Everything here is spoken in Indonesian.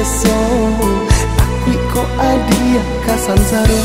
seso aku kok adia kasansaro